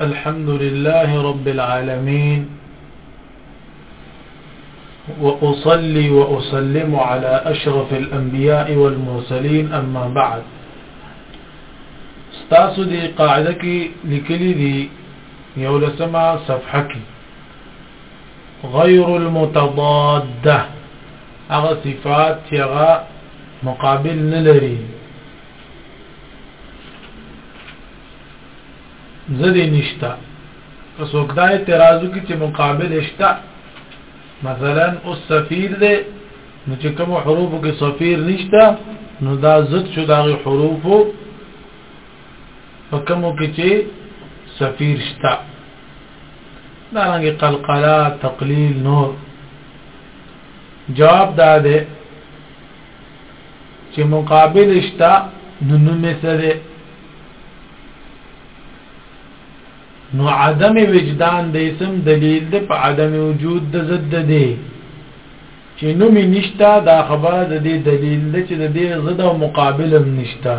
الحمد لله رب العالمين وأصلي وأسلم على أشرف الأنبياء والمرسلين أما بعد ستاسو دي قاعدك لكل لكلي دي يولسما صفحك غير المتضادة اغا صفات يغا مقابل نلري زدی نشتا که څوک دا اعتراض وکړي چې مقابل شته مثلا اوس سفیر دی نو چې کوم حروفو کې سفیر نشته نو دا زد شو دا حروفو په کومو کې چې سفیر شته دا رنګ قلقلا تقلیل نور جواب دا ده چې مقابل شته نو نوم څه دی نو عدم وجدان د اسم دلیل دی په عدم وجود د ضد دی چې نوم نشتا دا خبره د دې دلیل ده چې د دې ضد او مقابل هم نشتا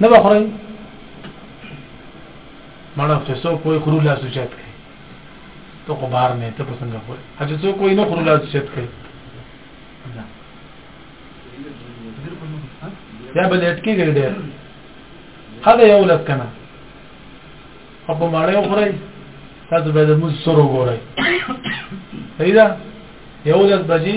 نه بخورئ مړه چې څوک کوئی خرو لاس چت کوي ته خو بار نه ته په څنګه کوي چې څوک کوئی نه خرو لاس چت کوي یا بل اټکی ګر ډېر هدا یو لس کنه او په ماړې وخورئ تاسو به د موږ سره وګورئ صحیح ده یو لس بجې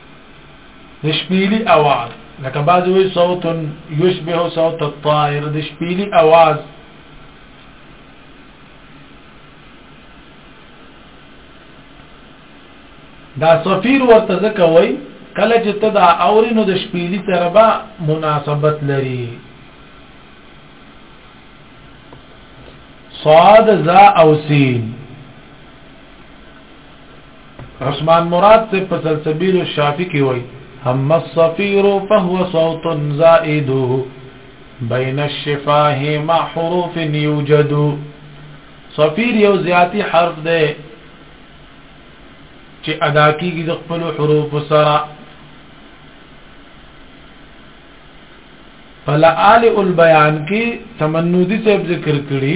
د شپېلي اواز لکه بعضې وایي صوت یشبه صوت الطائر د شپېلي اواز دا سفیر ورته ځکه وایي کله چې ته دا اورې نو د شپېلي سره به مناسبت لري صاد ذا او سین عثمان مراد صاحب په سلسبیل الشافی کې وایي هم الصفير فهو صوت زائد بين الشفاه مع حروف يوجد صفير یو زیاتی حرف دی چې ادا کیږي د خپل حروف سره فلآل البیان کې تمنودی صاحب ذکر کړی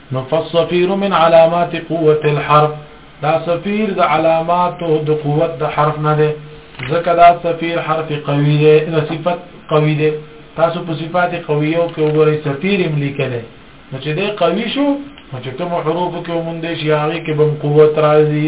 نو فالصفير من علامات قوت الحرف دا صفير د علامات د قوت د حرف نه ده ځکه دا صفير حرف قوي ده د صفت قوي ده تاسو په صفات قویو کې وګورئ صفير املیکل نو چې ده قوي شو نو چې کوم حروف کې ومندې شي هغه کې بم قوت راځي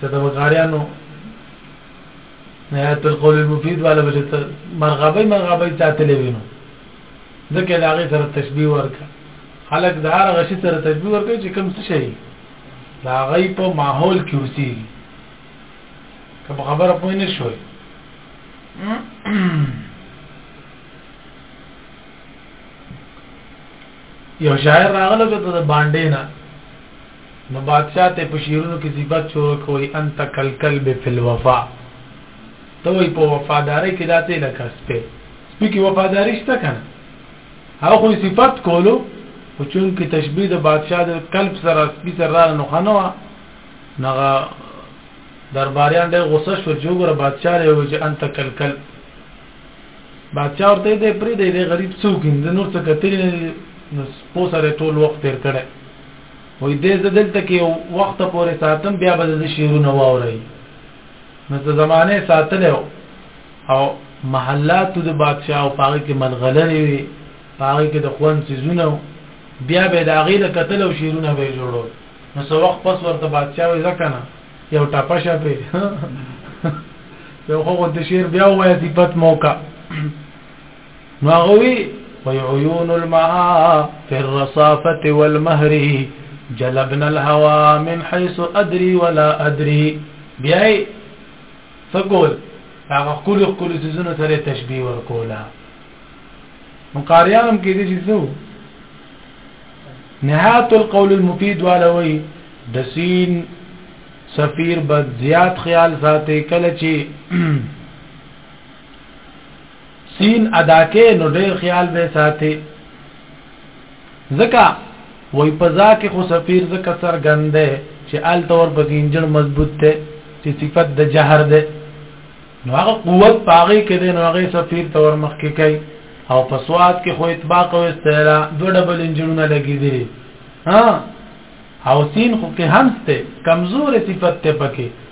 چې د بغاریانو نهایت القول المفید والا به چې مرغابۍ مرغابۍ چاتلې وینو ځکه د هغې سره تشبیه ورکه خلک د هر هغه شي سره تشبیه ورکوي چې کوم څه شي د هغې په ماحول کې اوسېږي که په خبره پوه نه شوئ یو شاعر راغله چې د باندې نه نو بادشاه ته په شعرونو کې صفت شروع کوي انت کالکلب فی الوفا ته وایي په وفادارۍ کې داسې لکه سپی سپی کې وفاداري شته که نه هغه خو صفت کولو خو چونکې تشبیه د بادشاه د کلب سره سپی سره راغله نو ښه نه وه نو هغه درباریان ډېر غوسه شول چې وګوره بادشاه یې وویل چې انت کلکلب بادشاه ورته یې دی پرېږدی دی غریب څوک دی نور څه کتلی نه دی نو سپو سره ټول وخت تېر کړی وای دې زه دلته کې یو وخت پورې ساتم بیا به زه شعرونه واورئ نو ته زمانه ساتلې او محلات د بادشاہ او پاره کې ملغلرې وي پاره کې د خوان سيزونه بیا به د هغې د قتل او شیرونه به جوړو نو څو وخت پس ورته بادشاہ وي ځکه نه یو ټاپه شه په یو خو د شیر بیا وایي صفت موقع نو هغه وی وی عيون الماء في الرصافه والمهر جلبنا الهوى من حيث ادري ولا ادري بیا سکول هغه خپل خپل سيزونو سره تشبيه ورکولا نو قاریانم کې دي چې څو نهایت القول المفید والوي د سین سفیر بد زیات خیال ساتي کله چې سین ادا کې نو ډیر خیال به ساتي زکه وای په ځکه خو سفیر زکه سرګنده چې آل تور پسې انجن مضبوط ته چې صفت د جهر ده نو هغه قوت پاغي کې ده نو هغه سفیر تور مخ کې کوي او په سواد کې خو اطباق او استعلا دوه ډبل انجنونه لګي دي ها او سین خو کې همسته کمزور صفت ته پکې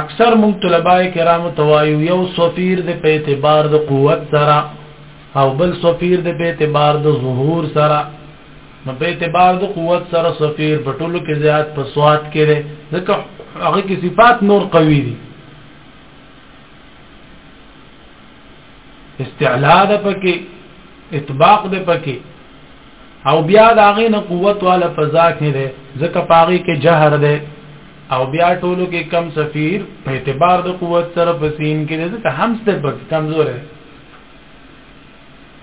اکثر مونږ طلباء کرامو توایو یو سفیر د په اعتبار د قوت سره او بل سفیر د په اعتبار د ظهور سره نو په اعتبار د قوت سره سفیر په ټولو کې زیات په سواد کې ده ځکه هغه کې صفات نور قوي دي استعلا ده پکې اطباق ده پکې او بیا د هغې نه قوت والا په ذات نه دی ځکه په هغې کې جهر دی او بیا ټولو کې کم سفیر په اعتبار د قوت سره په سین کې دی ځکه همس دی په کمزور دی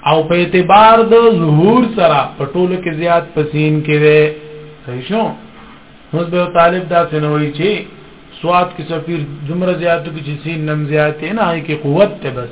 او په اعتبار د ظهور سره په ټولو کې زیات په سین کې دی صحیح شو اوس به طالب دا سنوي چې سواد کې سفیر دومره زیاتو کې چې سین نم زیاتې نه هي کې قوت ته بس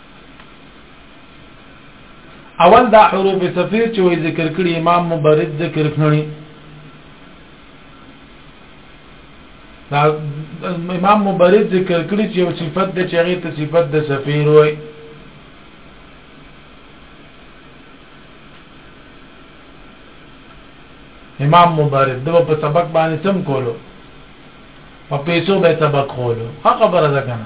اول دا حروف صفیر چې وی ذکر کړي امام مبرد ذکر کړي دا امام مبرد ذکر کړي چې یو صفت د چغې ته صفت د صفیر وای امام مبارک دو په سبق باندې سم کولو په پیسو به سبق کولو هغه خبره ده کنه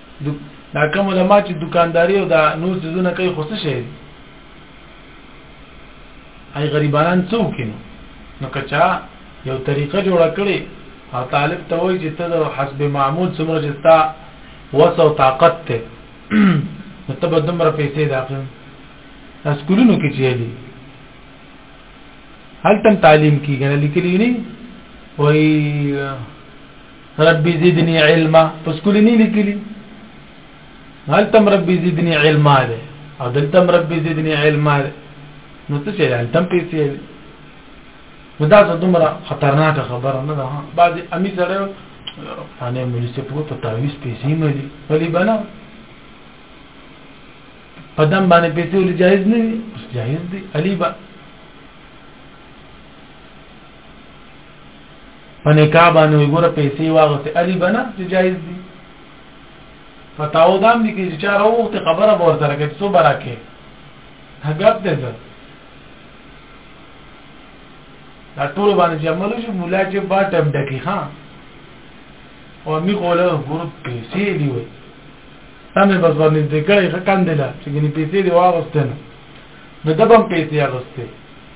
دا کوم علما چې دکانداري او دا نور څیزونه کوي خو څه شي اي غریبانان څوک نو نو کچا یو طریقه جوړه کړي او طالب ته وایي چې ته د حسب معمول څومره چې تا وس او طاقت ته نو ته به دومره پیسې داخل اسکولونو کې چېلي هلته تعلیم کیږي نه لیکلی نه وایي رب زدنی علما پس کلی نه لیکلی هل تم رب زدنی علما ده او دل تم رب زدنی علما ده نو څه چي هل تم پیسې ده نو دا څه دومره خطرناکه خبره نه ده بعضي امي سره فانه مولي څه په ته تعويذ پیسې مې دي ولي بنا په دم باندې پیسې ولې جایز نه دي جایز دي علي با په نکاح باندې وي ګوره پیسې واغسته ادي بنا چې جایز دي فتاو دام دي کې چې چاره وخت خبره به ورته راکې څو براکه هغه دې زه دا ټول باندې چې عمل شي مولا چې با ټم ډکی ها او می کوله ګور پیسې دی وي تمه بس باندې دې کړې خکاندله چې ګنې پیسې دی واغسته نه نو دبم پیسې اغسته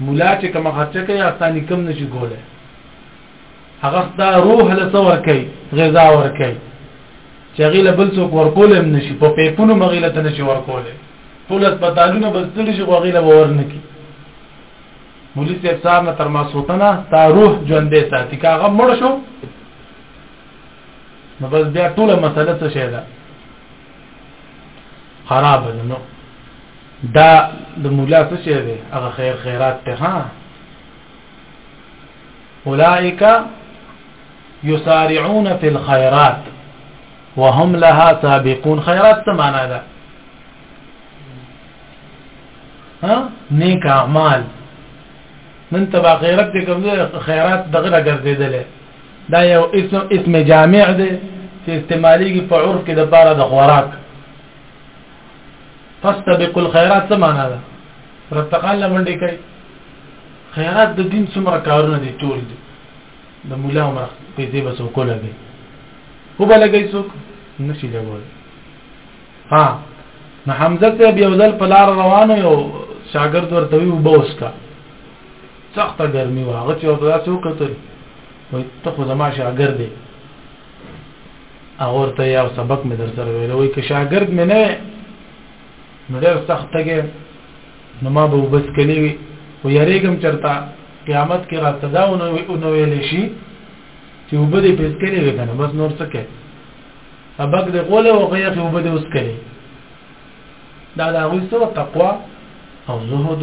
ملا چه کم خرچه کوي استا نکم نشي کوله هغه ستا روح له څور کوي غذا ور کوي چې غیله بل څوک ورکول هم نشي په پیپونو مغیله ته نشي ورکول ټول هسپتالونه بستل شي خو غیله باور نه کی مولوی صاحب صاحب نه تر ما سوتنه تا روح ژوندې ساتي کاغه مړ شو نو بس بیا ټول مسله څه شي ده خراب ده نو دا د مولا څه شی دی هغه خیر خیرات ته ها اولئک یسارعون فی الخيرات وهم لها سابقون خیرات څه معنا ده ها نیک اعمال نن تبا غیرت دې کوم خیرات دغه راګرځیدل دا یو اسم اسم جامع دی چې استعمالي په عرف کې د پاره د خوراک فاستبقوا الخيرات څه معنا ده رتقال لمنډي کوي خیرات د دین څومره کارونه دي ټول دي د مولا عمر پیسې بس وکول دي هو بلګي څوک نشي لګول ها نو حمزه ته بیا ځل په لار روانو یو شاګرد ورته وی وبوس کا سخته ګرمي واغه چې ورته څوک کتل وای ته خو زما شاګرد دی هغه ورته یو سبق مې در سره ویل وای که شاګرد مې نه نو ډېر سخت تګې نو ما به وبس کلی وي و یریګم چرتا قیامت کې راته دا ونو ویل شي چې وبد په سکلې وکنه بس نور څه کې سبق دې قوله او غیه کې وبد اوس کړي دا دا غوښتو تقوا او زهد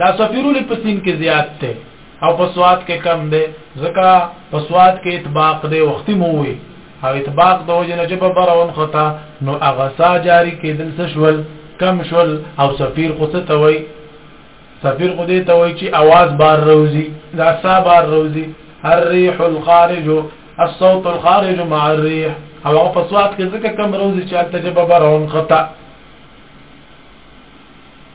دا سفیرول په سین کې زیات ته او په سواد کې کم دی ځکه په سواد کې اطباق دی وخت مو وي او اطباق د وجه نه چې په برون خطا نو اغسا جاری کېدل څه شول کم شول او سفیر خو څه توي سفیر خو دې توي چې आवाज بار روزي دا سا بار روزي الريح الخارج الصوت الخارج مع الريح او په سواد کې ځکه کم روزي چې التجبه برون خطا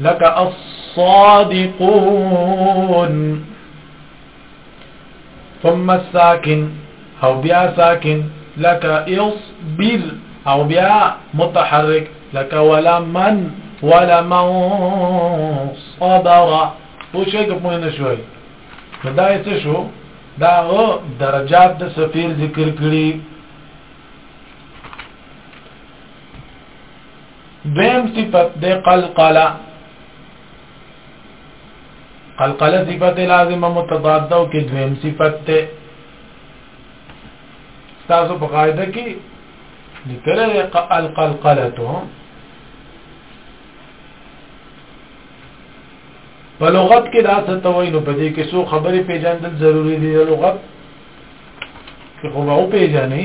لك الصادقون ثم الساكن او بیا ساكن لك اصبر او بیا متحرك لك ولا من ولا من صبر وشيك بمهنة شوي فداية شو دا او درجات د سفیر ذکر کړي دویم صفت دی قلقله قلقله صفت لازمه متضاده او کې دویم صفت دی تاسو په قاعده کې لیکل دی القلقله په لغت کې دا څه ته وایي نو په دې کې څو خبرې پیژندل ضروری دي لغت کې خو به پیژنې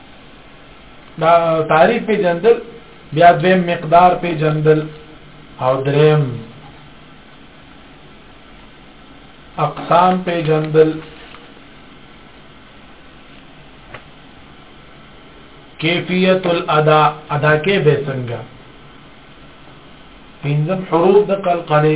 دا تعریف په جندل بیا دویم مقدار په جندل او دریم اقسام په جندل کیفیت الادا ادا کې به څنګه پنځم حروف د قلقله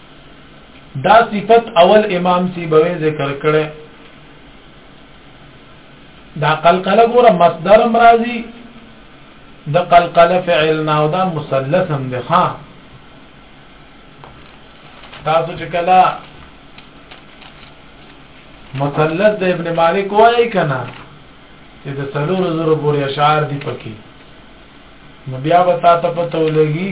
دا صفت اول امام سی بوي ذکر کړي دا قلقله ګوره مصدر مرضی د قلقله فعل نه او دا مثلث هم ده ها تاسو چې کله مثلث د ابن مالک وایي کنه چې د سلور زره پورې اشعار دي پکې نو بیا به تاسو پته ولګي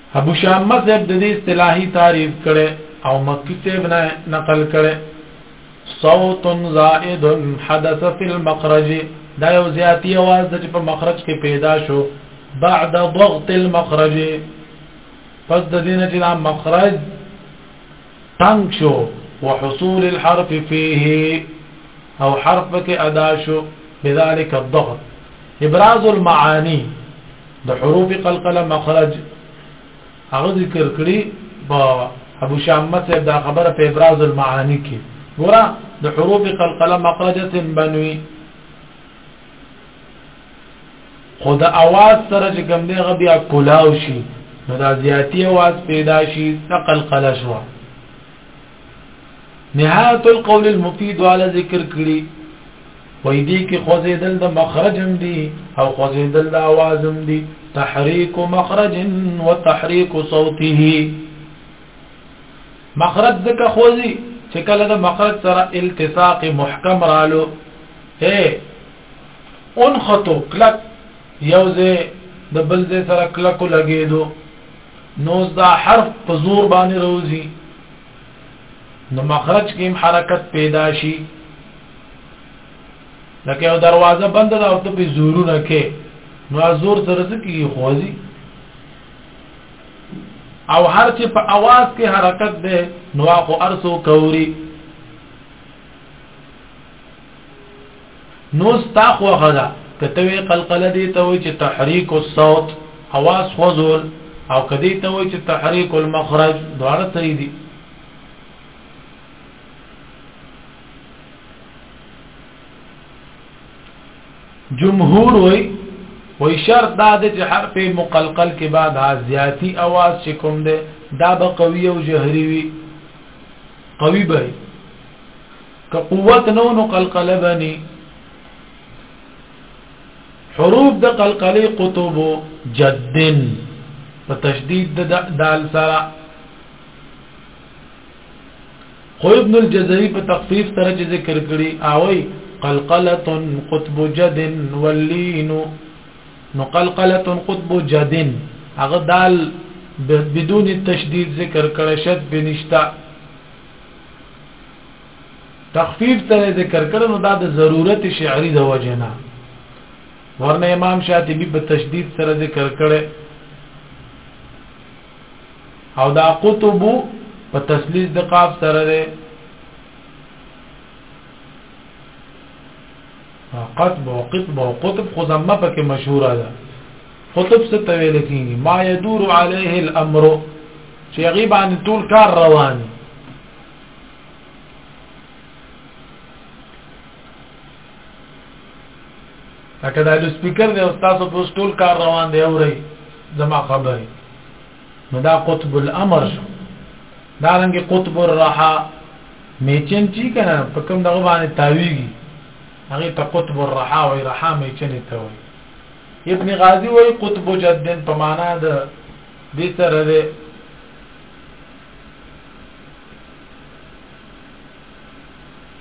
ابو شامه صاحب د دې اصطلاحي تعریف کړي او مکی صاحب نه نقل کړي صوت زائد حدث في المخرج دا یو زیاتی आवाज د په مخرج کې پیدا شو بعد ضغط المخرج پس د دینه چې دا مخرج تنگ شو وحصول الحرف فيه او حرف کې ادا شو بذلك الضغط ابراز المعانی د حروف قلقله مخرج هغه ذکر کړی با ابو شامه صاحب دا خبره په ابراز المعانی کې ګوره د حروف قلقله مخرجه بنوي خود اواز سره چې کوم دی غبي کلاو شي نو دا زیاتی اواز پیدا شي قلقله شو نهایت القول المفید علی ذکر کړي وای دي کې خوځیدل د مخرجم دي او خوځیدل د اوازم دي تحریک مخرج و تحریک صوته مخرج ځکه خوځي چې کله د مخرج سره التصاق محکم رالو اے انخطو کلک یوزه د بلځه سره کلکو لګیدو نوز دا حرف په زور باندې روزي نو مخرج کې حرکت پیدا شي لکه یو دروازه بند ده او ته په زورونه کې نو زور سره څه کیږي خوځي او هر چې په आवाज کې حرکت ده نو خو ارسو کوري نو ستا خوخه ده کته وی قلقله دی ته وی چې تحریک الصوت اواز خوزول او کدی ته وی چې تحریک المخرج دواړه صحیح دي جمهور وی وی شرط دا دی چې حرف مقلقل کې بعد ها زیاتی اواز چې کوم دی دا به قوي او جهري وي قوي به که قوت نو نو قلقله بني حروف د قلقله قطب جدن په تشدید د دال سره خو ابن الجزري په تخفیف سره چې ذکر کړي اوي قلقله قطب جد واللين نو قلقله قطب جد هغه دال بدون تشدید ذکر کړه شد بنشتا تخفیف تر ذکر کړه نو دا د ضرورت شعری د وجنه ورنه امام شاطبی په تشدید سره ذکر کړي او دا قطب په تسلیث د قاف سره ده قطب او قطب او قطب خو زمه پکې مشهوره ده قطب څه ته ویل کیږي ما يدور عليه الامر چې هغه باندې ټول کار روان لکه دا د سپیکر دی او تاسو په ټول کار روان دی اوري زما خبره نو دا قطب الامر شو دا رنګ قطب الرحا میچن چی کنه په کوم دغه باندې تاویږي هغه ته قطب الرحا وای رحا میچن ته وای ابن غازی وای قطب جدن په معنا ده د سره ده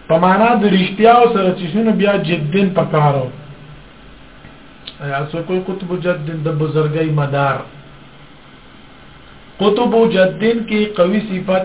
په معنا د رښتیا او سره چې شنو بیا جدن پکارو یا سو کوئی قطب جدن د بزرګي مدار قطب جدن کې قوي صفت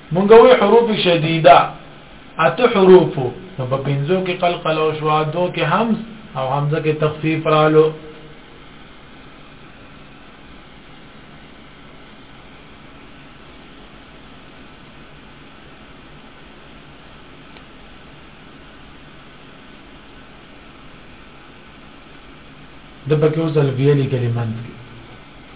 مونږ وی حروف شدیده اته حروف نو په پنځو کې قلقل او شوا دو کې همز او همزه کې تخفیف رالو د بکیو زلویلی کلمات کې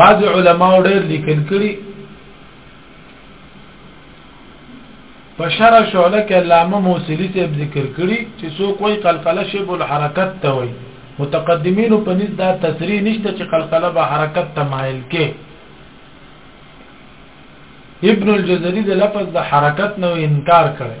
بعض علماء ډېر لیکل کړي په شرع شعله کې علامه موصلی ته ذکر کړي چې څوک وایي قلقله شی بل حرکت ته وایي متقدمینو په نس دا تصریح نشته چې قلقله به حرکت ته مایل کې ابن الجزري د لفظ د حرکت نو انکار کړي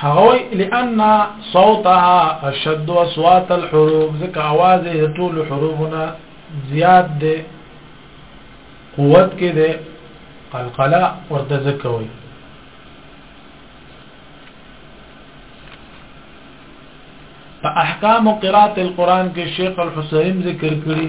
هغوی لأن صوتها اشد اصوات الحروف ځکه आवाज یې ټول حروفونه زیات دی قوت کې دی قلقله ورته ځکه وي په احکام قرات القرآن کې شیخ الحسین ذکر کړی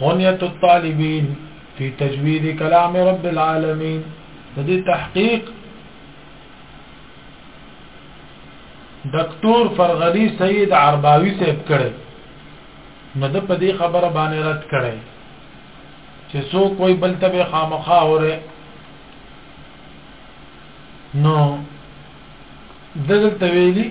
غنیت الطالبین فی تجوید کلام رب العالمین د دې تحقیق دکتور فرغلی سید عرباوی صاحب کړي نو د په دې خبره باندې رد کړي چې سو کوئی بل ته به خامخا اوره نو دلته ویلي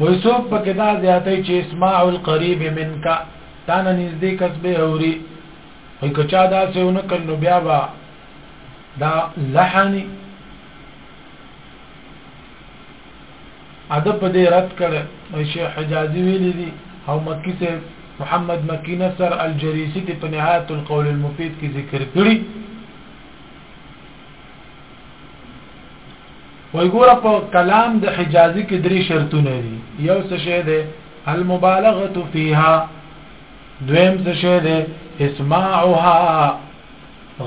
وې څوک پکې دا زیاتې چې اسماع القریب منک تا نه نږدې کس به اوري وې کچا دا څه ونه کړنو بیا با دا لحنی ادب په دې رد کړی نو شیخ حجازی ویلی دی او مکی صاحب محمد مکی نصر الجریسی دی په نهایت القول المفید کې ذکر کړی وای ګوره په کلام د حجازی کې درې شرطونه دي یو څه شه ده المبالغه فيها دویم څه شه ده اسماعها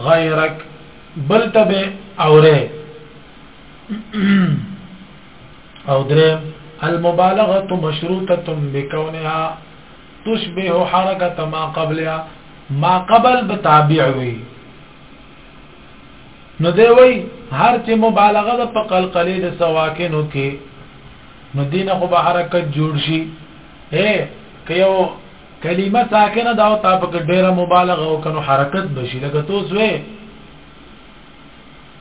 غیرک بل تبه اوره او درې المبالغه مشروطه بكونها تشبه حركه ما قبلها ما قبل بتابع وي نو دی وی هر چې مبالغه د په قلقلې د سواکنو کې نو دینه خو به حرکت جوړ شي اے که یو کلمه ساکنه دا او تا په ډیره مبالغه او کنو حرکت بشي لکه توس وې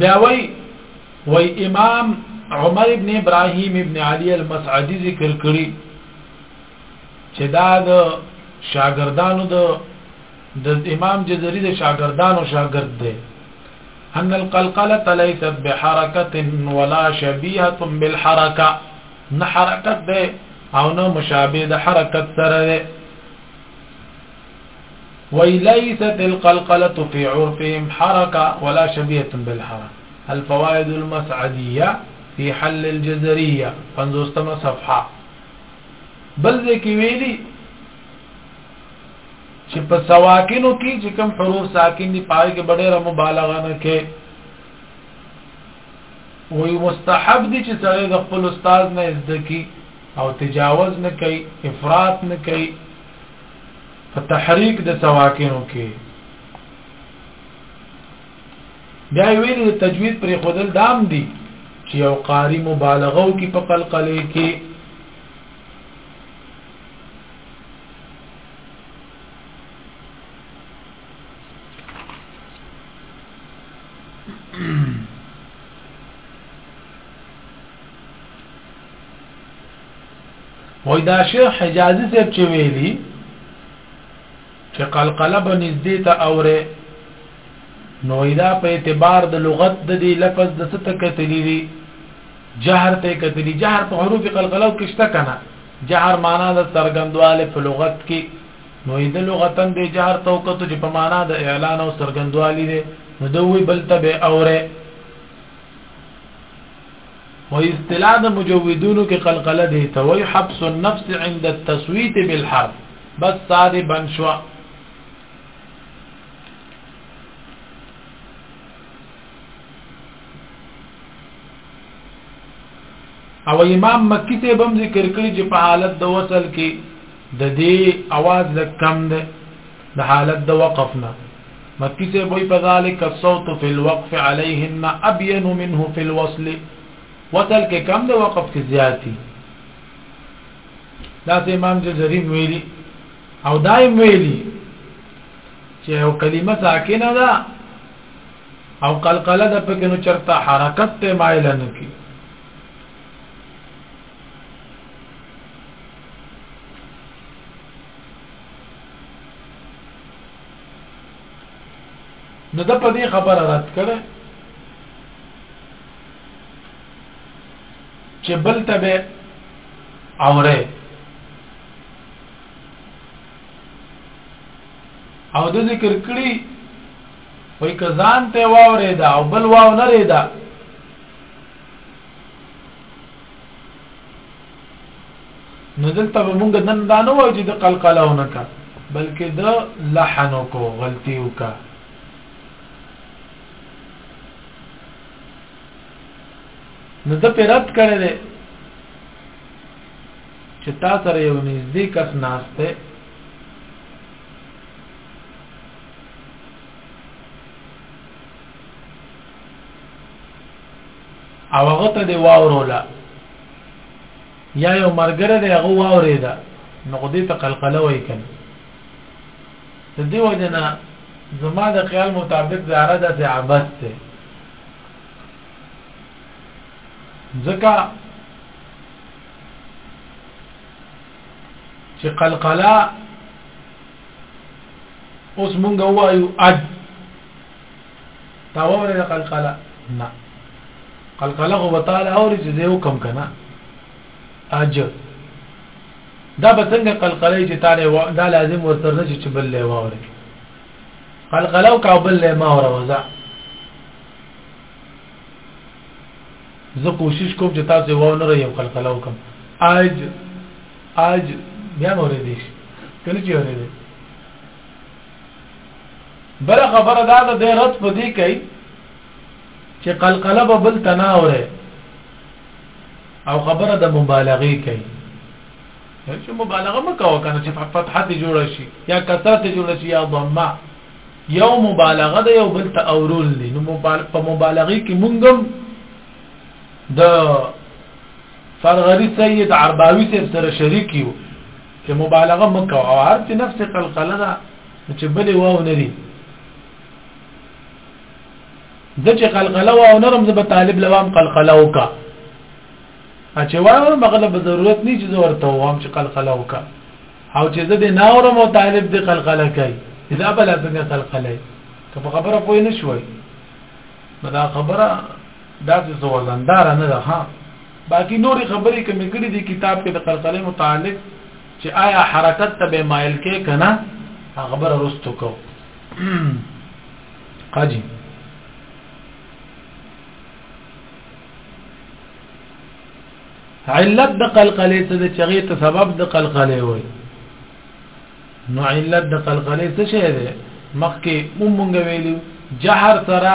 بیا وای وای امام عمر ابن ابراهيم ابن علي المسعدي ذکر کړی چې دا د شاګردانو د د امام جزري د شاګردانو شاګرد دی ان القلقله ليست بحركه ولا شبيهه بالحركه نه حرکت ده او نه مشابه د حرکت سره ده وای ليست القلقله في عرفهم حركه ولا شبيه بالحركه الفوائد المسعديه في حل الجزريه 50 صفحه بل ځکه ویلي چې په سواکینو کې چې کوم حروف ساکن دي پای کې ډېره مبالغه نه کې وي مستحب دي چې سره د خپل استاد نه زده کی او تجاوز نه کوي افراط نه کوي په تحریک د سواکنو کې بیا ویل د تجوید پر خودل دام دی چې یو قاری مبالغه او کې په قلقله کې وای دا شیخ حجازي صاحب چې ویلي چې قلقله به نږدې ته اوره نو دا په اعتبار د لغت د دې لفظ د څه تکتلی دي جهر ته کتلی جهر په حروف قلقله کې شته کنه جهر معنا د سرګندواله په لغت کې نو د لغتن د جهر توکته چې په معنا د اعلان او سرګندوالي دي نو دوی بل ته به اوره وایي اصطلاح د مجودونو کې قلقله دی ته وایي حبس النفس عند التصویت بالحرف بس ساده بنشوا او امام مکی ته بم ذکر کړی چې په حالت د وصل کې د دې आवाज لکم ده د حالت د وقفنا مکی صاحب وی فذلك الصوت في الوقف عليهن ابين منه في الوصل وصل کې کم د وقف کې زیاتی دا سه امام جزریم ویلی او دایم ویلی چې یو کلمه ساکنه ده او قلقله د پکې نو چرته حرکت ته مایل نه کی نو د په دې خبره رد کړه چې بل ته به اوره او د ذکر کړي وای کزان ته واورې دا او بل واو نه ریدا نو دلته به مونږ نن دا نه وایو چې د قلقله ونکا بلکې د لحن کو غلطي وکا نو د پیرات کړي دي چې تا سره یو نږدې کس ناشته او هغه ته دی واوروله یا یو مرګره دی هغه واورېده نو خو دې ته قلقله وایي کنه د دې وجه نه زما د خیال مطابق د عرض د عباس ته ځکه چې قلقله اوس مونږ وایو اج تا ووریده قلقله نه قلقله خو به تعالی اوري چې زه وکم که نه اج دا به څنګه قلقله چې تعالی و... دا لازم ورسره نه چې بل له واوري قلقله او کابل له ما وروزه زه کوشش کوم چې تاسو و نه ریم قلقله وکم اج اج بیا مورې دي کله چې ورې دي بل خبره دا ده د رد په دې کوي چې قلقله به بل تناوره او خبره د مبالغه کوي چې مبالغه مکو کنه چې فتحه ته جوړ شي یا کثرت ته جوړ شي یا ضمه یو مبالغه ده یو بل تاورول دي نو په مبالغه کې مونږم د فرغری سید عرباوی سره شریک یو چې مبالغه مکه او هر چې نفس قلقله ده چې بلې واو نه دي زه چې قلقله واو نرم زه به طالب لوام قلقله وکا چې واو مغلب ضرورت نه چې ورته وام چې قلقله وکا او چې زه د ناورم او طالب د قلقله کوي اذا بلا څنګه قلقله که په خبره پوه نه شوي دا خبره دا څه وزندار نه ده ها باقی نورې خبرې کوم کړي دي کتاب کې د قرقله متعلق چې آیا حرکت ته به مایل کې کنه خبر رستو کو قاجی علت د قلقله څه د چغې ته سبب د قلقله وي نو علت د قلقله څه شه ده مخکې مونږ ویلو جهر سره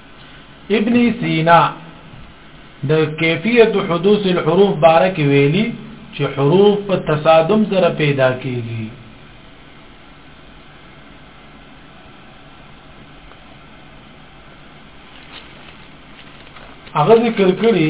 ابن سینا د کیفیت حدوث الحروف باره کې ویلي چې حروف په تصادم سره پیدا کیږي هغه ذکر کړی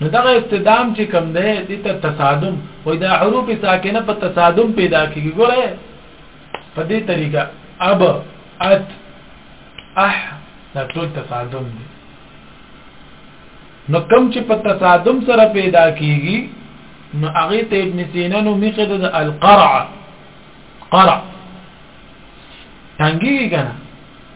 نو دغه اصطدام چې کوم دی دې ته تصادم وایي دا حروف ساکنه په تصادم پیدا کېږي ګوره په دې طریقه اب ات اح دا ټول تصادم دی نو کم چې په تصادم سره پیدا کیږي نو هغه ته ابن سینا نو میخه د القرع قرع څنګه کیږي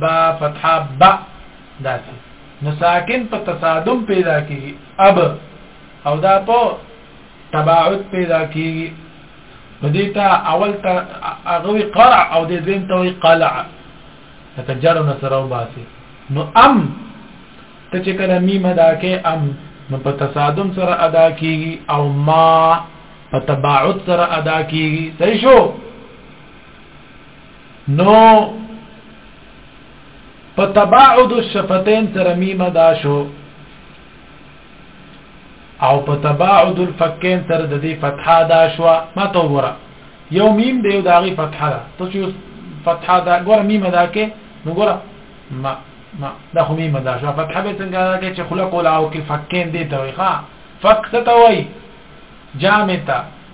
با فتحه با داسې نو ساکن په تصادم پیدا کیږي اب او دا په تباعد پیدا کیږي نو دې ته اول ته هغه قرع او دې دویم ته وی قلع تجر نو سره وباسي نو ام ته چې کله میم ادا کې ام نو په تصادم سره ادا کیږي او ما په تباعد سره ادا کیږي صحیح شو نو په تباعد الشفتين سره میم ادا شو او په تباعد الفکین سره د دې فتحه ادا شو ما ته وره یو میم دی یو داغي فتحه ده ته چې فتحه دا ګوره میم ادا کې نو ګوره ما ما دا خو میم ادا شو فتحه به څنګه ادا کې چې خلق او کې فکین دی ته وي ښا فک څه ته وي جامتا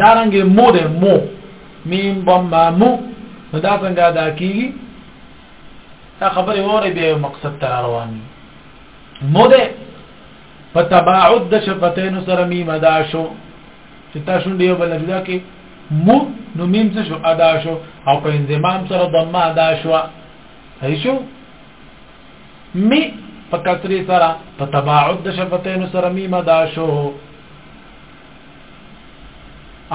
دارنګ مو ده مو میم بم مو نو دا څنګه ادا کیږي دا خبره وره به مقصد تر رواني مو ده په تباعد د شفتین سره میم ادا شو چې تاسو دی بل جدا کې مو نو میم څه شو ادا شو او په انضمام سره ضمه ادا شو هي شو می په کسری سره په تباعد د شفتین سره می مدا شو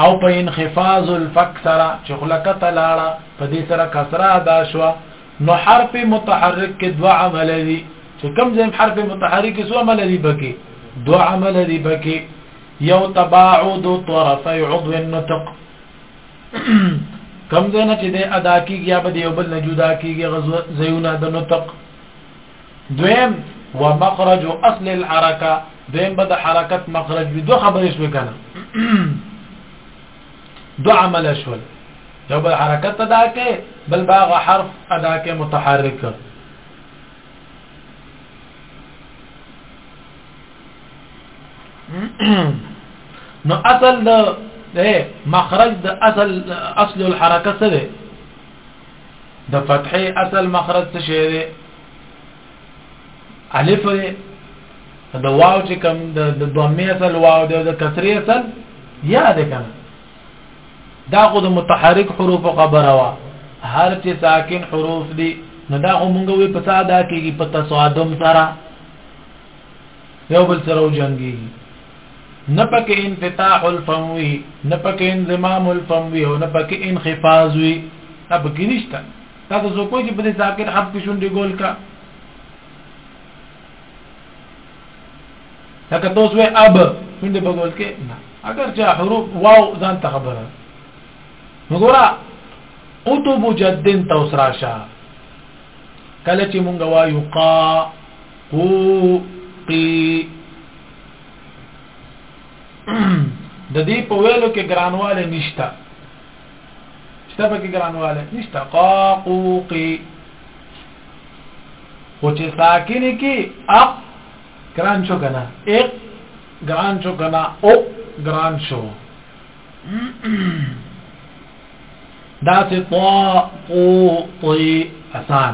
او په انخفاض الفک سره چې خلقت لاړه په دې سره کسره ادا شو نو حرف متحرک کې دوا عمل دي چې کوم ځای حرف متحرک سو عمل دي بکی دوا عمل دي بکی یو تباعد طرفي عضو النطق کوم ځای نه چې د ادا کیږي یا به د یو بل نه جدا کیږي غزو زیونه د نطق دویم ومخرج اصل الحرکه دویم به د حرکت مخرج وي دوه خبرې شوې کنه دو عمل شول یو بل حرکت ادا کې بل باغ حرف ادا کې متحرک نو اصل د مخرج د اصل اصل الحرکه څه ده د فتحې اصل مخرج څه شی ده الف ده د واو چې کوم د ضمه اصل واو ده د کسرې اصل یا ده کنه دا خو د متحرک حروف خبره وا هر چې ساکن حروف دي نو دا هم موږ په ساده کېږي په تصادم سره یو بل سره وجنګيږي نه پکې انفتاح الفموي نه پکې انضمام الفموي او نه پکې انخفاض وي دا پکې نشته تاسو زه کوی چې په دې ساکت حرف کې شونډې ګول کا لکه تاسو وې اب شونډې په ګول کې نه اگر چې حروف واو ځان ته خبره وګوره قطب جدن توسراشه کله چې مونږ وایو قا قو قي د دې په ویلو کې ګرانواله نشته شته په کې ګرانواله نشته قاقوقي خو چې ساکن کې اق ګران شو کنه اق ګران شو کنه او ګران شو دا چې طا قو طي اسان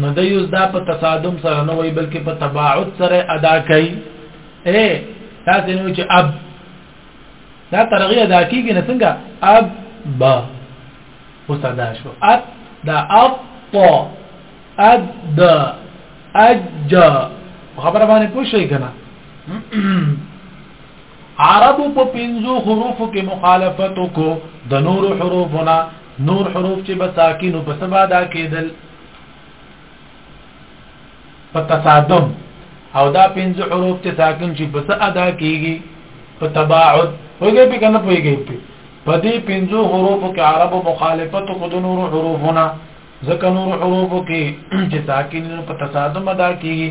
نو د یوز دا په تصادم سره نه وای بلکې په تباعد سره ادا کوي اے تاسو نو چې اب دا ترغی ادا کیږي نه څنګه اب با اوس ادا شو ات دا اط اد د اج خبره باندې پوښی کنه عربو په پنځو حروفو کې مخالفت وکړو د نور حروفنا نور حروف چې به ساکینو په سبا دا کېدل په تصادم او دا پنځه حروف چې ساکن چې په څه ادا کیږي په تباعد وګورئ په کنه پويږي په دې پنځو حروفو کې عربو مخالفت کو د نور حروفونه ځکه نور حروفو کې چې ساکن په تصادم ادا کیږي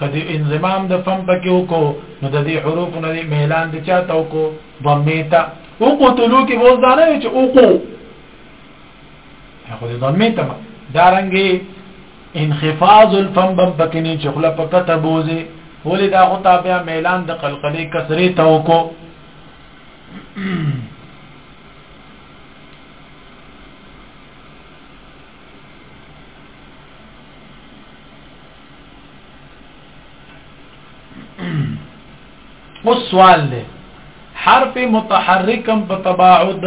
کدی انضمام د فم پکې وکړو نو د دې حروف نه میلان د چا ته وکړو ضمه ته او قتلو کې وځ دانه چې او کو هغه د ضمه ته دارنګي انخفاض الفم بم پکې نه چې خلا پکې ته بوزي ولې دا خو تابع میلان د قلقلې کسرې ته وکړو اوس سوال دی حرف متحرکم په تباعد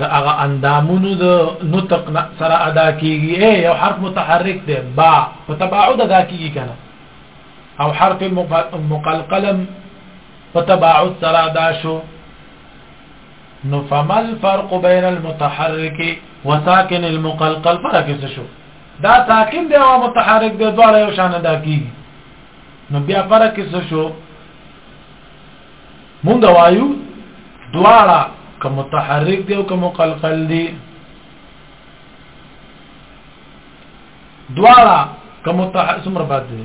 د هغه اندامونو د نطق سره ادا کیږي اے یو حرف متحرک دی با په تباعد ادا کیږي کنه او حرف مقلقلم په تباعد سره ادا شو نو فما الفرق بين المتحرك وساكن المقلقل فرق څه شو دا ساکن دی او متحرک دی دواړه یو شان ادا کیږي نو بیا فرق څه شو مونږ وایو دواړه که متحرک دی او که مقلقل دی دواړه که متحرک څومره بد دی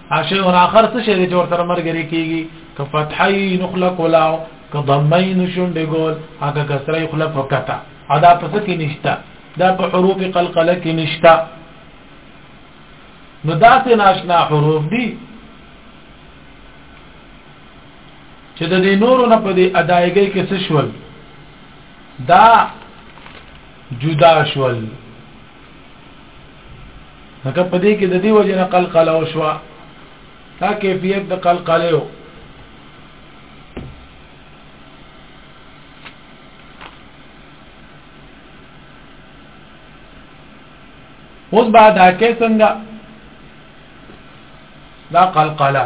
اشی ور اخر څه شی چې ورته مرګري کیږي ک فتحی نخله کولاو ک ضمین شونډه ګول هغه کسره خله فکتا ادا پس کې نشتا دا په حروف قلقله کې نشتا نو دا څه ناشنا حروف دي چې د دې نورو نه په دې ادایګۍ کې څه شول دا جدا شول ځکه په دې کې د دې وجه نه قلقله وشوه دا کیفیت د قلقله و اوس بعد هکې څنګه دا قلقله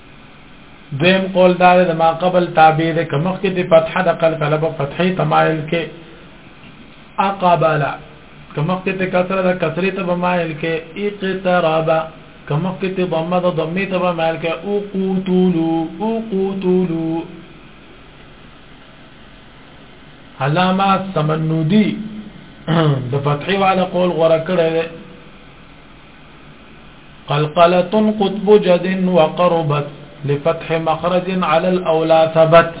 دویم قول دا ده ما قبل تابع ده که مخکې د فتحه د قل کله په فتحې تمایل کې اقبلا که مخکې ته کسره د کسرې ته بمایل کې اقترابا که مخکې ته ضمه د ضمې ته بمایل کې او قوتولو او قوتولو علامه سمنودی د فتحې والا قول غوړه کړی قلقلة قطب جد وقربت لفتح مخرج على الاولى ثبت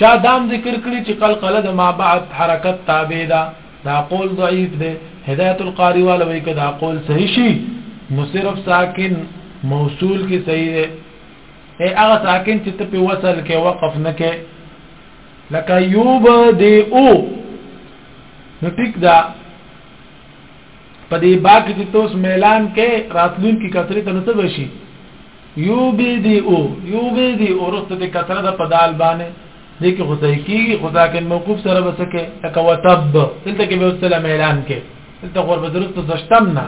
چا دام ذکر کړی چې قلقله د ما بعد حرکت تابع ده دا قول ضعیف ده هدایت القاری والا وی کدا قول صحیح شي نو صرف ساکن موصول کې صحیح ده اے هغه ساکن چې ته په وصل کې وقف نه کې لکه یوب دی او نو ټیک ده په دې باغ کې چې توس ميلان کې راتلون کې کثرې ته نسب شي یو بي دي او یو بي دي او رسته ته کثره د پدال باندې دې کې خو صحیح کیږي خو ځکه موقوف سره بسکه تک وتب دلته کې به وسله ميلان کې دلته خو به درسته زشتم نه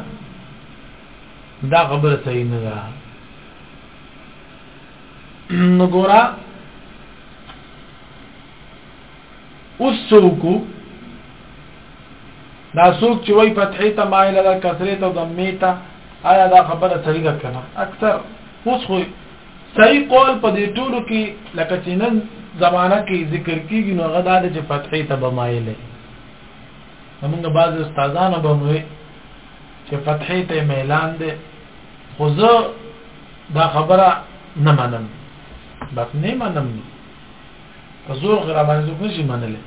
دا خبره صحیح نه ده نو ګورا اوس څوکو دا څوک چې وای فتحې ته مایل ده کسرې ته ضمې ته آیا دا خبره صحیح ده کنه اکثر اوس خو صحیح قول په دې ټولو کې لکه چې نن زمانہ کې ذکر کیږي نو هغه دا چې فتحې ته به مایل ده موږ بعض استادانو به موږ چې فتحې ته میلان ده خو زه دا خبره نه منم بس نه منم په زور غرا باندې څوک نشي منلې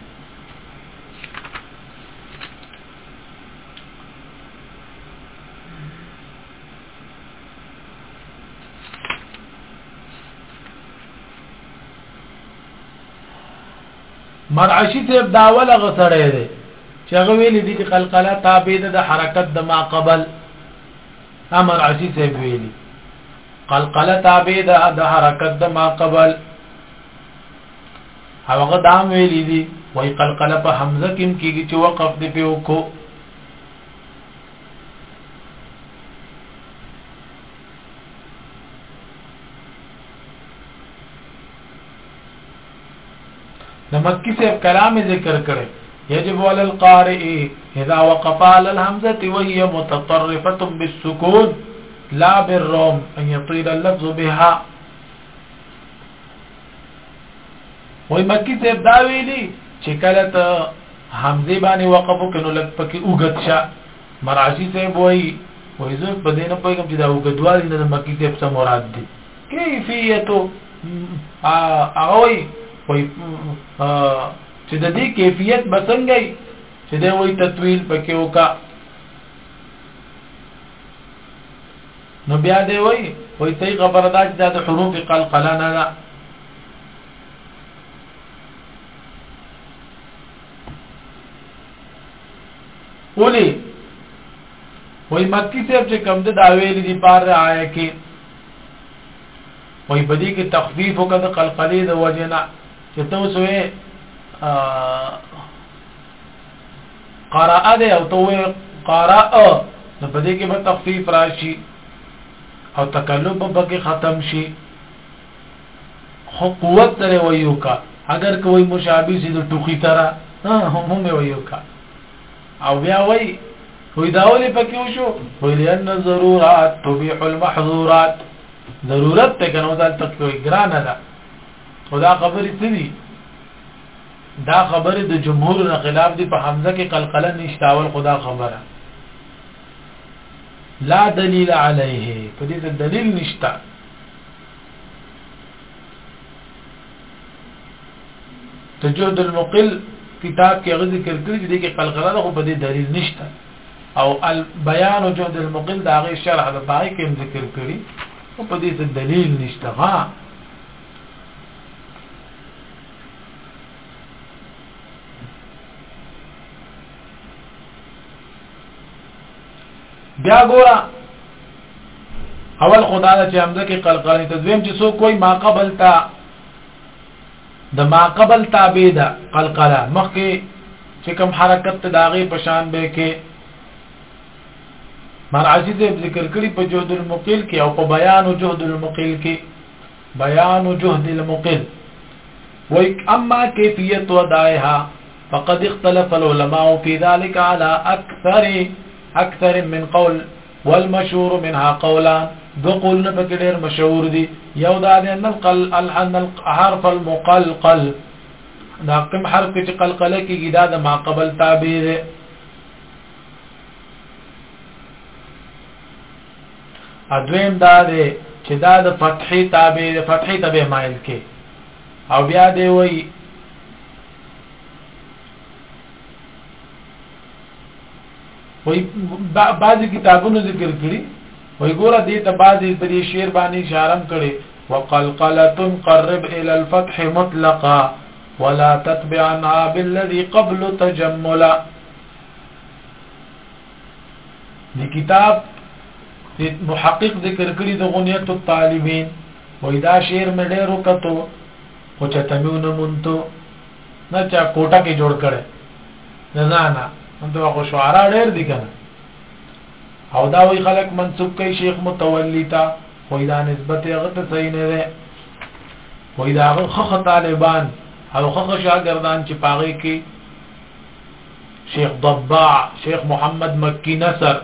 مرعشی ته دا ولا غسړې دي چې هغه ویلي دي چې قلقله تابع ده د حرکت د ما قبل امر عزیز ویلی قلقله تابع ده د حرکت د ما قبل هغه دام ویلی دی وای قلقله په حمزه کې کېږي چې وقف دی په وکړو د مکی صاحب کلام ذکر کړي يجب على القارئ اذا وقف على الهمزه وهي متطرفه بالسكون لا بالروم ان يطيل اللفظ بها وای مکی صاحب دا ویلي چې کله ته حمزه باندې وقف وکړو لک پکې اوګت شه مراشی صاحب وای وای زه په دې نه پوهیږم چې دا اوګدوالي نه مکی صاحب څه مراد دي کیفیتو اوی وای چې د دې کیفیت بسنګي چې د وی تطویل پکې وکا نو بیا دی وای وای صحیح خبره ده چې د حروف قلقله نه ده ولی وای مکی صاحب چې کم ده دا ویل دي پار آیا کې وای په دې کې تخفیف وکړه د قلقلې د وجه نه چې تاسو یې قراءه ده او تو قراءه نو په دې کې به تخفیف راشي او تکلف به کې ختم شي خو قوت سره ویو کا اگر کوئی مشابه سي د ټوخي ترا هم ویو کا او بیا وای وی دا ولې پکې وشو ویل ان ضرورات تبيح المحظورات ضرورت ته کنو دا تکوي ګران ده خدا خبرې څه دي دا خبره د جمهور نه خلاف دي په حمزه کې قلقله نشتاول خدا خبره لا دلیل علیه په دې دلیل نشتا تجرد المقل کتاب کې غزي ذکر کړی چې دغه قلقله ده خو په دې دلیل نشته او البيان جهد المقل دا غي شرح د پای کې ذکر کړی او په دې څه دلیل نشته ها بیا ګوره اول خدا دا چې حمزه کې قلقلې تدویم چې سو کوئی ما قبل تا د ما قبل تابع ده قلقله مخکې چې کوم حرکت ته داغه پشان به کې مرعزی دې ذکر کړی په جهد المقل کې او په بیان جهد المقل کې بیان جهد المقل وای اما کیفیت ودایها فقد اختلف العلماء في ذلك على اكثر اكثر من قول والمشهور منها قولان دو قولنا پکې ډېر مشهور دي یو دا دی ان القل ان الحرف المقلقل دا کوم حرف چې قلقله کېږي دا د ما قبل تابع دی ادویم دا دی چې دا د فتحې تابع د فتحې تابع مایل کې او بیا دی وایي وای بعضی کتابونو ذکر کړي وای ګوره دې ته بعضی پر شعر باندې اشاره کړي وقلقله قرب الى الفتح مطلقا ولا تتبعنا بالذي قبل تجملا دې کتاب محقق ذکر کړي د غنیت الطالبین وای دا شعر مې ډېر وکړو خو چته مې ونه موند نه چا کوټه کې جوړ کړی د ځانه دلته خو شعرا ډېر دي کنه او دا وی خلک منسوب کوي شیخ متولی ته خو دا نسبت هغه ته صحیح نه ده خو دا هغه طالبان او هغه شاګردان چې پاغه کې شیخ ضباع شیخ محمد مکی نصر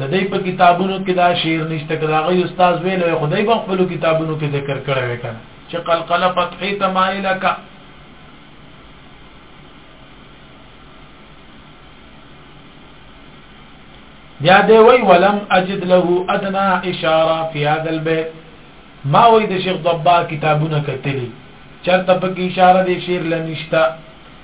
د دې په کتابونو کې دا شعر نشته کدا غي استاد ویل خدای په خپل کتابونو کې ذکر کړی وی کنه چې قلقله فتحي تمایله کا بیا دی وی ولم اجد له ادنى اشاره في هذا البيت ما وی د شیخ ضبا کتابونه کتلی چرته په اشاره د شعر لنشتا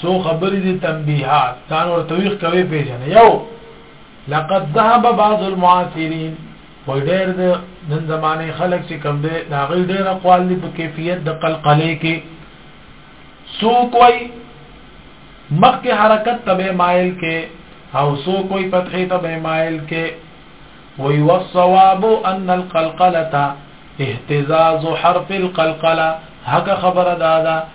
څو خبرې دي تنبيهات ځان ورته ویخ کوي پیژنه یو لقد ذهب بعض المعاصرين وای ډېر د نن زمانه خلک چې کم دی دا غي ډېر اقوال دي په کیفیت د قلقلې کې سو کوئی مخکې حرکت تبه مایل کې او سو کوئی فتحې تبه مایل کې وی والصواب ان القلقله اهتزاز حرف القلقله هغه خبره دادا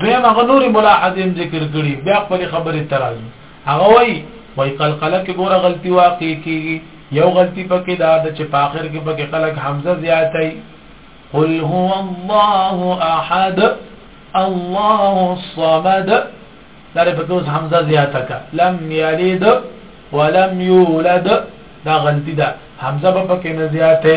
دوی مغه نوري ملاحظه هم ذکر کړي بیا خپل خبره تراز هغه وای وای قلقله کې ګوره غلطي واقع کیږي یو غلطي پکې دا ده چې په اخر کې پکې خلک حمزه زیاتای قل هو الله احد الله الصمد دا په کوم حمزه زیاته کا لم یلد ولم یولد دا غلطي ده حمزه په پکې نه زیاته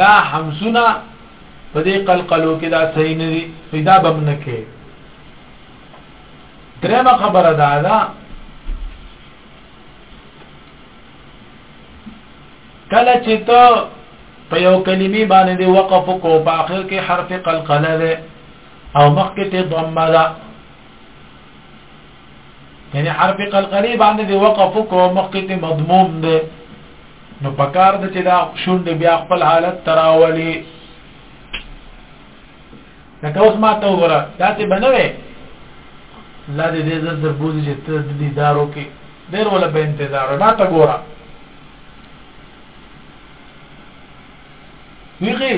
دا حمسونه په دې قلقلو کې دا صحیح نه دي پیدا بم نه کې درېمه خبره دا ده کله چې ته په یو کلمې باندې دی وقف کو په اخر کې حرف قلقله ده او مخکې ته ضمه ده یعنی حرف قلقلی باندې دی وقف کو مخکې ته مضموم دی نو پکار د چې دا شونډې بیا خپل حالت تراولي لکه اوس ما ته وګوره دا ته بنوي لا دې دې زر در بوزي چې ته دې دارو کې ډېر ولا به انتظار ما ته ګوره ویخی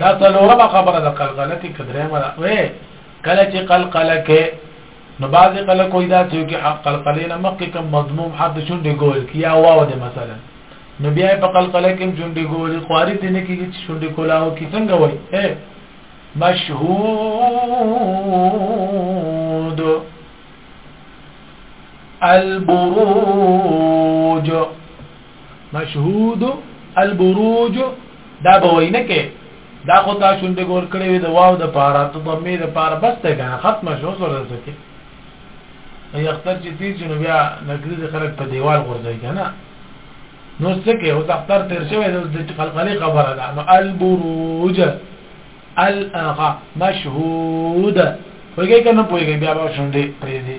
دا څلورمه خبره ده قلقله کې کدرېمه ده وې کله چې قلقله کې نو بعضې کله کوئی دا چې کې قلقلې نه مخکې کوم مضموم حد شونډې ګول کیا واو ده مثلا نو بیا په قلقله کې شونډې ګول خواري دې نه کې چې شونډې کولاو کې څنګه وای اے مشهود البروج مشهود البروج دا به وای نه کې دا خو تا شونډې ګور کړې وي د واو د پاره ته ضمې د پاره بس ته کنه ختم شو سره سکه ای اختر چې تیر شنو بیا نګریز خلک په دیوال غورځي کنه نو سکه او اختر تیر شوی د قلقلې خبره ده نو البروج الاغا مشهود وګورئ کنه پوهیږئ بیا به شونډې پرې دي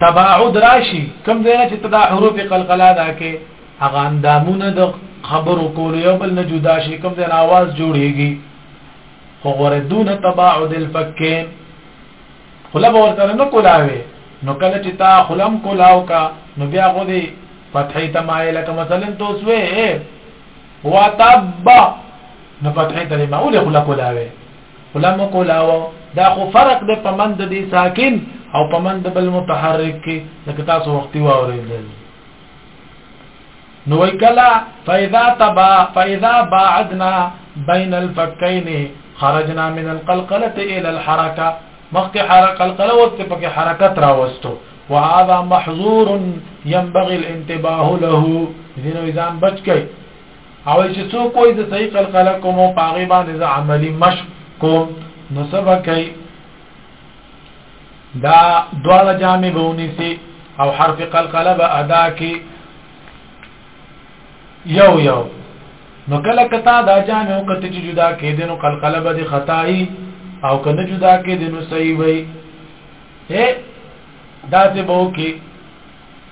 تباعد راشي کوم ځای نه چې ته دا حروف قلقله ادا کې هغه اندامونه د خبرو کولو یو بل نه جدا شي کوم ځای نه आवाज جوړيږي خو غره دون تباعد الفکین خلا به ورته نه کولاوي نو کله چې تا خلم کولاو کا نو بیا غو دي فتحې تمایل کما مثلا توسوي وتب نو فتحې ته ما ولې خلا کولاوي ولا مکولاو دا خو فرق دی په مند دی ساکن او په مند بل متحرک کې لکه تاسو وخت واورېدل نو وکلا فاذا تبا فاذا بعدنا بين الفكين خرجنا من القلقله الى الحركه مخک حرکت قلقله وت پکې حرکت راوستو وهذا محظور ينبغي الانتباه له ځینو ځان بچ کړي هغه چې څوک وایي زه صحیح قلقله کوم او په هغې باندې زه عملي مشق کوم نو څه به کوي دا دواړه جامې به ونیسي او حرف قلقله به ادا کړي یو یو نو کله کتا دا جامې او کته چې جدا کېدې نو قلقله به دي خطاي او کنه جدا کېدې نو صحیح وي دا څه به وکړي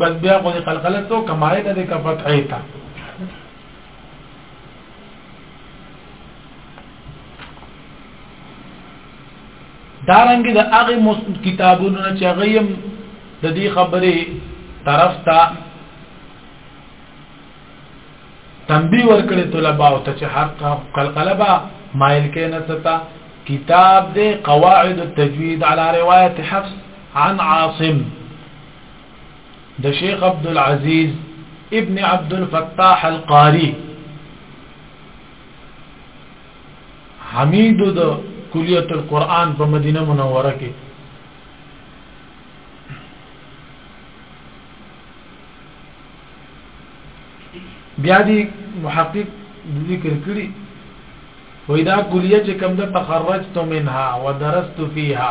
بس بیا غو قلقله تو کمای ته د کفت ایتا دارنګ د هغه کتابونو نه چې غیم د دې خبرې طرف ته تنبیه ورکړي طلباء ته چې هر قلقلبا مایل کې نه ستا کتاب دې قواعد التجوید علی روایت حفص عن عاصم د شیخ عبد العزيز ابن عبد الفتاح القاری حمید د کلیت القرآن په مدینه منوره کې بیا دی محقق ذکر کړی وېدا کلیه چې کوم د تخرجت منها ودرست فيها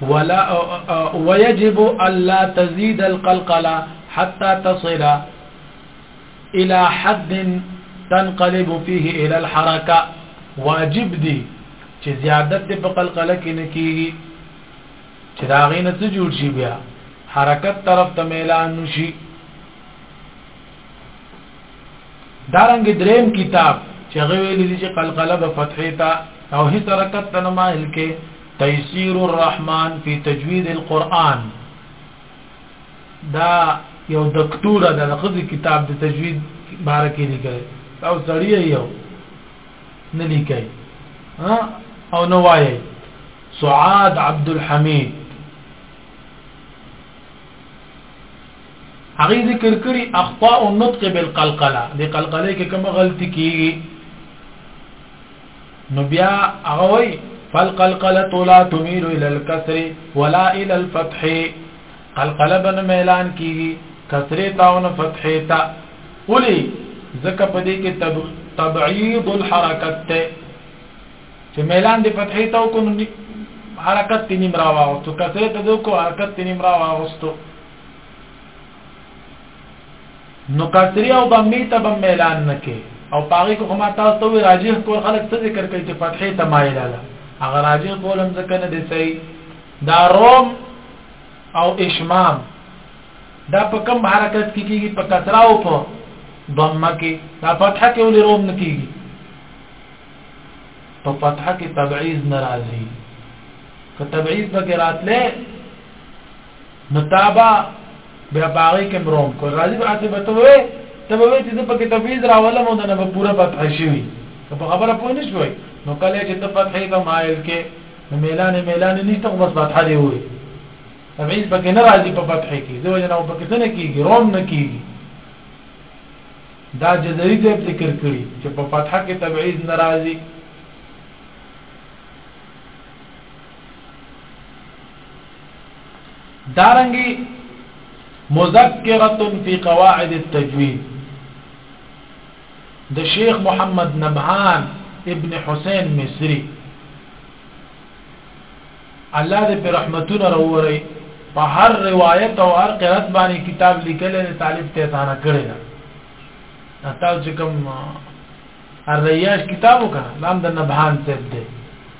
ولا ويجب الا تزيد القلقله حتى تصل الى حد تنقلب فيه الى الحركه واجب دي چې زیادت په قلقله کې نه کیږي چې دا غینه څه جوړ شي بیا حرکت طرف ته میلان نشي دارنګ دریم کتاب چې غویل دي چې قلقله په فتحې ته او هیڅ حرکت نه مایل کې تيسير الرحمن في تجويد القرآن دا یو دکتوره د خزي کتاب د تجوید باره کې لیکل او سړی یو نه لیکي او نو وایي سعاد عبد الحمید هغه ذکر کړی اخطاء النطق بالقلقله د قلقله کې کوم غلطي کیږي نو بیا هغه وای فالقلقله لا تميل الى الكسر ولا الى الفتح قلقله بن ميلان کیږي کسره تا او فتح تا اولی زکه پدې کې تب تبعید الحرکت ته چې ميلان د فتح تا او کوم حرکت تنیم راوستو کسره ته کو حرکت تنیم راوستو نو کسری او ضمی ته به میلان نه کې او پاغي کو ما تاسو ته وی راجح کول خلک څه ذکر کوي چې فتحې ته مایل ده هغه راجح کول هم ځکه نه دی صحیح دا روم او اشمام دا په کم حرکت کې کیږي په کسرا او په ضمه کې دا فتحه کې ولې روم نه کیږي په فتحه کې تبعیض ناراضي که تبعیض به راتله نتابه بیا په هغې کې مروم کول راځي به هسې به ته وې ته به وې چې زه پکې تفویض راولم او دنه به پوره فتح شوي که په خبره پوه نه شوئ نو کله چې ته فتحې ته مایل کې نو میلانې میلانې نشته خو بس فتحه دې ووي تبعیض پکې نه راځي په فتحې کې ځکه چې نو پکې څه نه کېږي روم نه کېږي دا جزري ته ذکر کړي چې په فتحه کې تبعیض نه راځي دارنګي مذکره فی قواعد التجوید د شیخ محمد نبهان ابن حسین مصری الله دې په رحمتونو راوړي په هر روایت او هر قرات باندې کتاب لیکل نه طالب ته ځانه کړی دا تاسو کوم الرياش کتاب وکړه لام د نبهان څه دی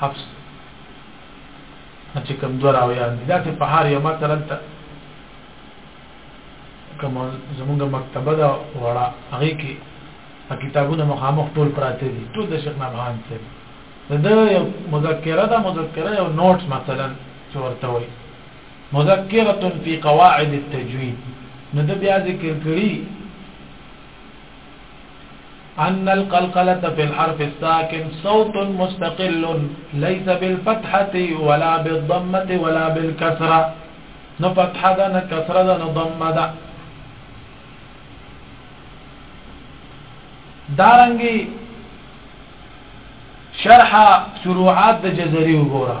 حفظ چې کوم دوه راویان دي دا چې په هر یو مثلا ته کوم زمونږ مکتبه دا وړه هغه کې کتابونه مخامخ ټول پراته دي ټول د شیخ نبهان څخه دا یو مذکره دا مذکره یو نوټ مثلا چې ورته وایي مذکره فی قواعد التجوید نو د بیا ذکر کړی ان القلقله في الحرف الساكن صوت مستقل ليس بالفتحه ولا بالضمه ولا بالكسره نفتحه فتحه ده كسره ده ضمه ده دارنګي شرح شروعات د جزري وګوره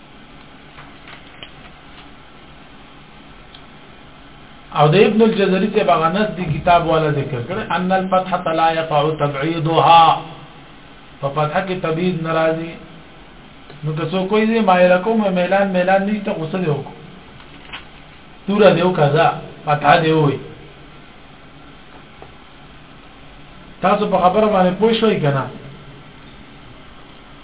او د ابن الجزري ته بغنس دی کتاب والا ذکر کړي ان الفتحه لا يقع تبعيدها په فتحه کې تبعید ناراضي نو که څوک کوئی دی مایل کوم میلان میلان نشته غوسه دی وکړو تور دیو قضا فتحه دی وي تاسو په خبره باندې پوه شئ کنه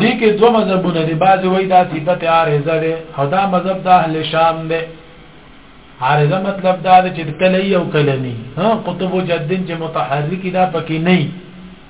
دې کې دوه مذهبونه دي بعض وایي دا صفت عارضه ده او دا مذهب د اهل شام ده عارضه مطلب دا ده چې کله یو کله نه ها قطب جدن چې متحرک دا پکې نه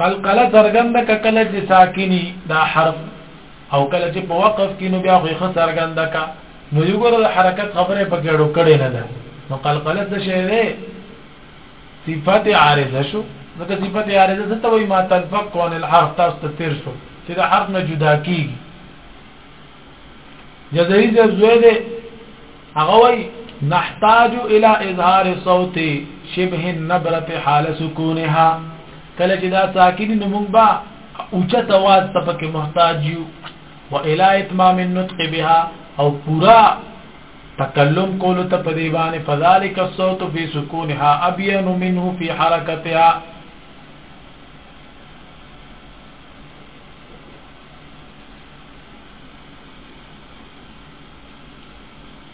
قلقله څرګند کله چې ساکني دا حرف او کله چې په وقف کې نو بیا خو یې څرګند کا نو یو ګره حرکت خبره په ګړو کړي نه ده نو قلقله څه شی ده صفت عارضه شو نو ته صفت عارضه څه ته وایي ما تنفق عن الحرف تاسو ته تیر شو چې دا حرف نه جدا کیږي جزئی زیب زوی دی هغه وای نحتاج الى اظهار صوت شبه النبره حال سکونها کله چې دا ساکن نو موږ با اوچت आवाज ته پکې محتاج یو و الى اتمام النطق بها او پورا تکلم کولو ته په دی باندې فذلك الصوت في سکونها ابين منه في حركتها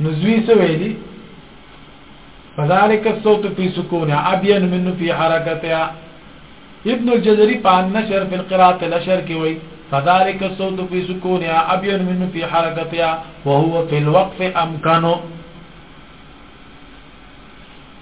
نزوی سویلی فذلك الصوت في سكونها ابين منه في حركتها ابن الجزري پان نشر في القراءة الاشر کی وی فذلك الصوت في سكونها ابين من في حركتها وهو في الوقف امكانو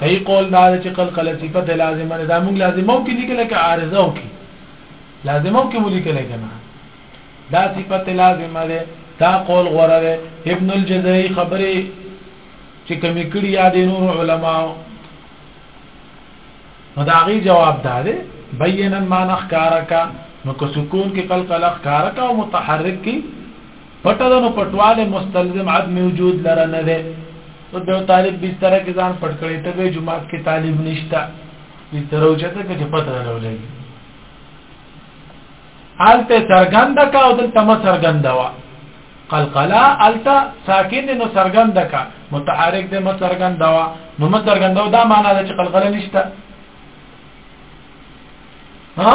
صحیح قول دا چې قلقله صفت لازمه نه دا موږ لازمه او کې لیکل کې عارضه او کې لازمه او کې مو لیکل کنه دا صفت لازمه ده دا قول غوره ده ابن الجزري خبره چې کمی کړی یاد نور علما نو دا غي جواب دا ده بینا ما نخکارکا نو که سکون کې قلقله خکارکا او متحرک کې پټه ده نو پټواله مستلزم عدم وجود لره نه ده نو د طالب بستر کې ځان پټ کړی ته به جمعات کې طالب نشتا بستر او چته کې پته نه ولګي حالته سرګند کا او دلته ما سرګند وا قلقلا التا ساکن نو سرګند کا متحرک دې ما سرګند وا نو ما سرګند دا معنا ده چې قلقلا نشتا ها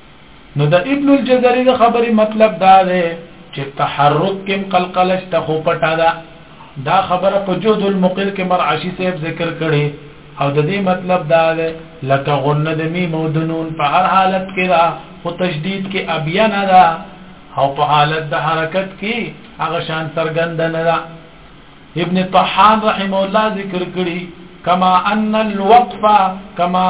نو د ابن الجزري د خبرې مطلب دا دی چې تحرک کې قلقله شته خو پټه ده دا خبره په جهد المقل کې مرعشي صاحب ذکر کړي او د دې مطلب دا دی لکه غنه د میم او د نون په هر حالت کې دا خو تشدید کې ابیا نه ده او په حالت د حرکت کې هغه شان څرګند نه ده ابن طحان رحم الله ذکر کړي کما ان الوقفه کما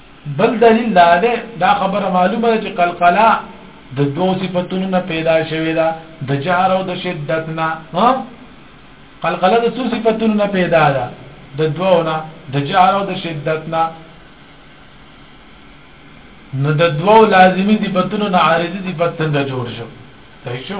بل دلیل دا ده دا خبره معلومه ده چې قلقله د دوو صفاتونو نه پیدا شوې ده د جهر او د شدت نه ها قلقله د څو صفاتونو نه پیدا ده د دوو نه د جهر او د شدت نه نو د دوو لازمی صفاتونو نه عارضی صفات څنګه جوړ شو صحیح شو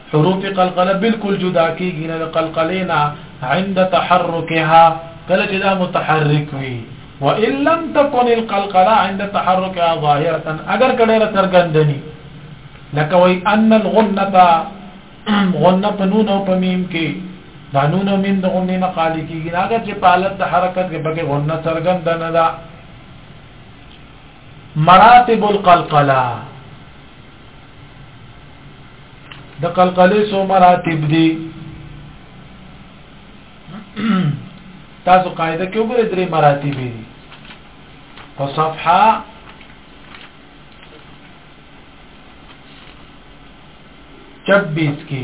حروف قلقله بالکل جدا کیږي نه د قلقلې نه عند تحرکها کله چې دا متحرک وي وان لم تكن القلقله عند تحركها ظاهره اگر کله را څرګندني لکه وای ان الغنه غنه په نون او په میم کې دا نون او میم د غنه نه قال کیږي هغه چې په حالت د حرکت کې بګه غنه څرګند نه ده مراتب القلقله د قلقلې سو مراتب دي تاسو قاعده کې وګورئ درې مراتب دي په صفحه چبیس کې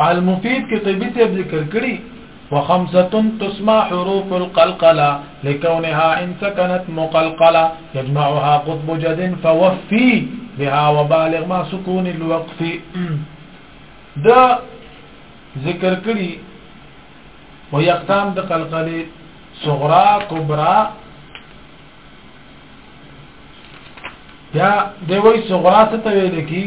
المفيد کې طبي ته ذکر کړی وخمسة تسمى حروف القلقلة لكونها إن سكنت مقلقلة يجمعها قطب جد فوفي بها وبالغ ما سكون الوقف ده ذكر كري ويقتام ده قلقلة صغرى كبرى يا دوي صغرى تتويل كي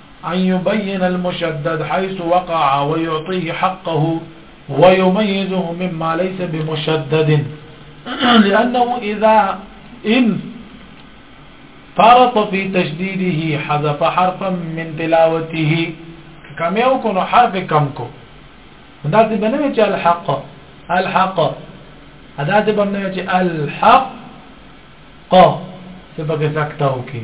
أن يبين المشدد حيث وقع ويعطيه حقه ويميزه مما ليس بمشدد لأنه إذا إن فرط في تشديده حذف حرفا من تلاوته كم يكون حرف كم كمكو وداتي بنمج الحق الحق وداتي بنمج الحق ق سبق سكتوكي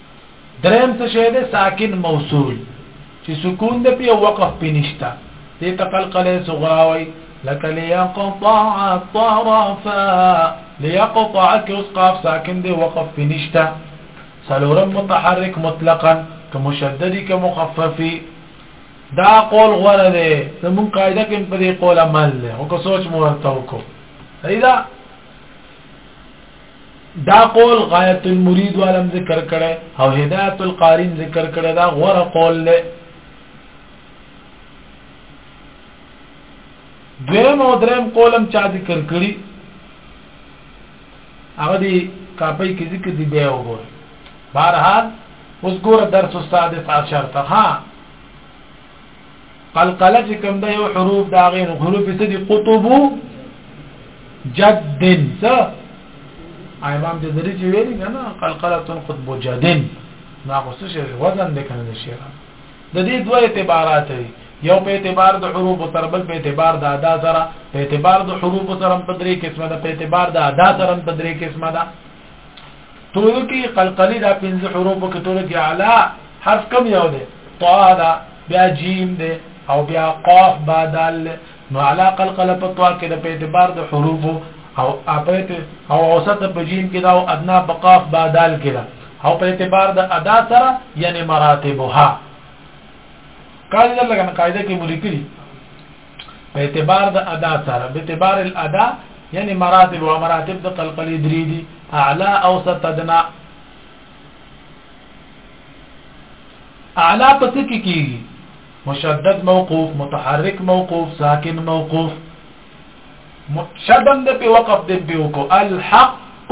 دریم څه شی دی ساکن موصول چې سکون د پی وقف پی نشته دې تقلقله صغرا وای لك ليقطع طرفا ليقطع کې اوس قاف ساکن دی وقف پی نشته سلورم متحرک مطلقا که مشددی که مخففی دا قول غوره دی زمون قاعده کې په دې قول عمل له او که سوچ مو ورته وکړو صحیح ده دا قول غایت المرید والم ذکر کړي او هدایت القارین ذکر کړي دا غوره قول له دویم او دریم قولم چا ذکر کړي هغه دی کاپي کې ذکر دی بیا وګور بهرحال اوس ګور درس السادس عشر ته قلقله چې کوم ده یو حروف دا غیر حروف څه دي قطب جد څه امام جزري چې ویل کنه قلقله قطب جد ما غوسه شي وزن ده کنه شي د دې دوه اعتبارات دي یو په اعتبار د حروف او تربل په اعتبار د ادا سره په اعتبار د حروف سره په درې قسمه ده په اعتبار د ادا سره په درې قسمه ده ټول کې قلقلی دا پنځه حروف کې ټول کې اعلی حرف کم یو دی طا دا بیا جیم دی او بیا قاف با دال نو اعلی قلقله په طا کې د په اعتبار د حروف او اپیت او اوسط په جیم کې دا او ادنا په قاف با دال کې دا او په اعتبار د ادا سره یعنی مراتبها قاعده لګنه قاعده کې ملي کړي په اعتبار د ادا سره به اعتبار الادا یعنی مراتب او مراتب د قلقلی درې دي اعلى اوسط ادنى اعلى پس کی کی مشدد موقوف متحرک موقوف ساکن موقوف شدن د په وقف د په کو الحق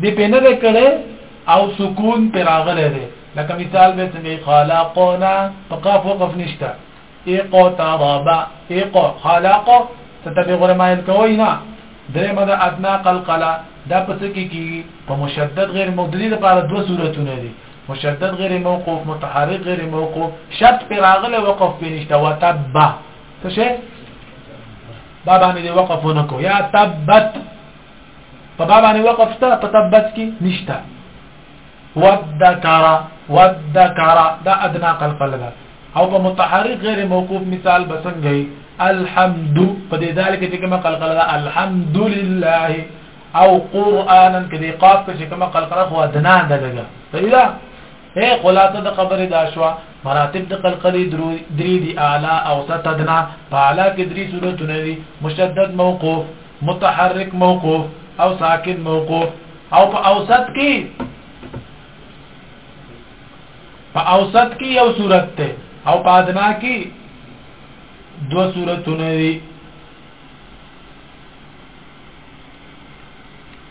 دی په نه کړي او سکون پر راغلی دی لکه مثال به سمې خالا قونا په قاف وقف نشته ایقو ترابا ایقو خلاقو ستبه غره مایل کوي نه درې مده ادنا قلقلا دا پس کې کی په مشدد غیر مدلی لپاره دوه صورتونه دي مشدد غیر موقوف متحرک غیر موقوف شرط پر راغله وقف به نشته وتبع څه شي بابا مې وقف ونکو یا تبت په باب باندې وقف شته په تبت کې نشته وذكر وذكر دا ادنا قلق لدا او په متحرک غیر موقوف مثال بسنګي الحمد په دې ذالک چې کومه قلق لدا الحمد لله او قرانا کې قاف کې کومه قلق لدا خو ادنا ده لګا صحیح هي خلاصه د خبرې دا شوه مراتب د قلقلې درې دي اعلی اوسط ادنا په اعلی کې درې صورتونه دي مشدد موقوف متحرک موقوف او ساکن موقوف او په اوسط کې په اوسط کې یو صورت ته او په ادنا کې دو صورتونه دي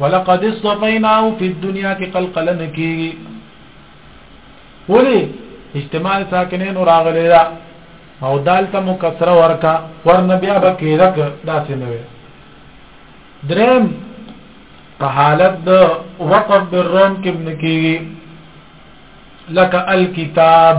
ولقد اصطفيناه في الدنيا کې قلقله نه کیږي ولی اجتماع ساکنین راغلی دا او دالته مکسره ورکا ورنه بیا به کېدک داسې نه وي دریم په حالت د وقف بالروم کې من کیږي لك الكتاب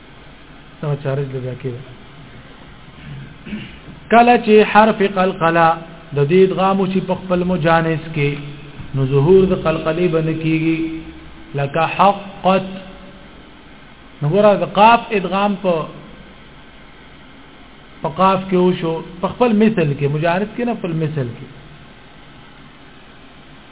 دا چارج د بیا کې کله چې حرف قلقله د دې ادغام چې په خپل مجانس کې نو ظهور د قلقلې بن کیږي لك حقت نو ورا د قاف ادغام په په قاف کې وشو په خپل مثل کې مجانس کې نه خپل مثل کې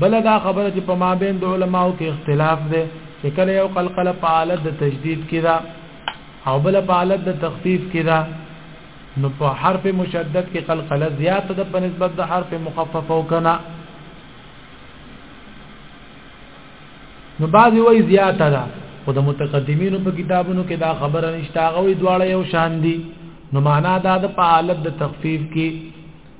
بله دا خبره چې په مابین د علماو کې اختلاف دی چې کله یو قلقله په حالت د تشدید کې ده او بل په حالت د تخفیف کې ده نو په حرف مشدد کې قلقله زیاته ده په نسبت د حرف مخفف او کنا نو بعضی وای زیاته ده او د متقدمینو په کتابونو کې دا خبره نشته هغه وی دواړه یو شان دي نو معنا دا د په حالت د تخفیف کې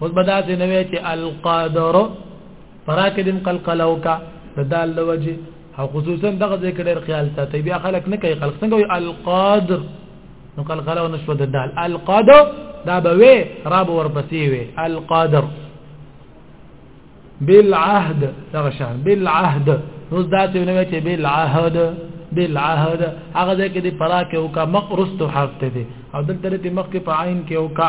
اوس بدا سي نوې چې القادر پراکه دم قلقلو کا د دال لوجه او خصوصا دغه ذکر ډیر خیال ساتي بیا خلک نه کوي خلک څنګه وي القادر نو قلقلو نشو د دال القادر دا به وي راب ورپسې وي القادر بالعهد دغه شان بالعهد نو دا څه نوې چې بالعهد بالعهد هغه ځکه دې پراکه او کا مقرست حرف ته دي او دلته دې مخ کې په عین کې او کا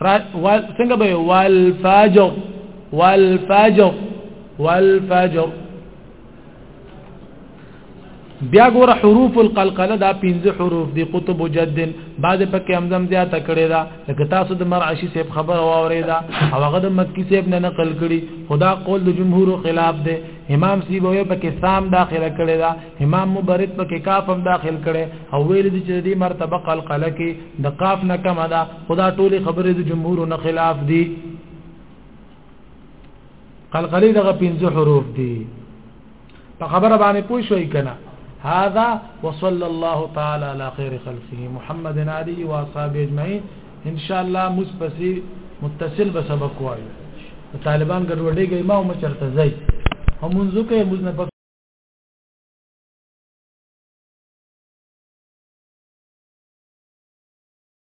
څنګه به والفجر والفجر والفجر بیا ګور حروف القلقله دا پنځه حروف دي قطب جد بعد پکې همزم زیاته کړي دا لکه تاسو د مرعشی صاحب خبر واورې دا او هغه د مکی صاحب نه نقل کړي خدا قول د جمهور خلاف دی امام سیب وې پکې سام داخله کړي دا امام مبرد پکې کاف هم داخل کړي او ویل دي چې دې مرتبه قلقله کې د قاف نه کم ده خدا ټولې خبرې د جمهور نه خلاف دي قلقلی دغه پنځه حروف دي په خبره باندې پوه شوي کنه هذا وصلى الله تعالى على خير خلقه محمد علي واصحابه اجمعين ان شاء الله مصبسي متصل به سبق وایي طالبان ګډوډي گئی ما هم چرته ځای هم منځو کې موږ نه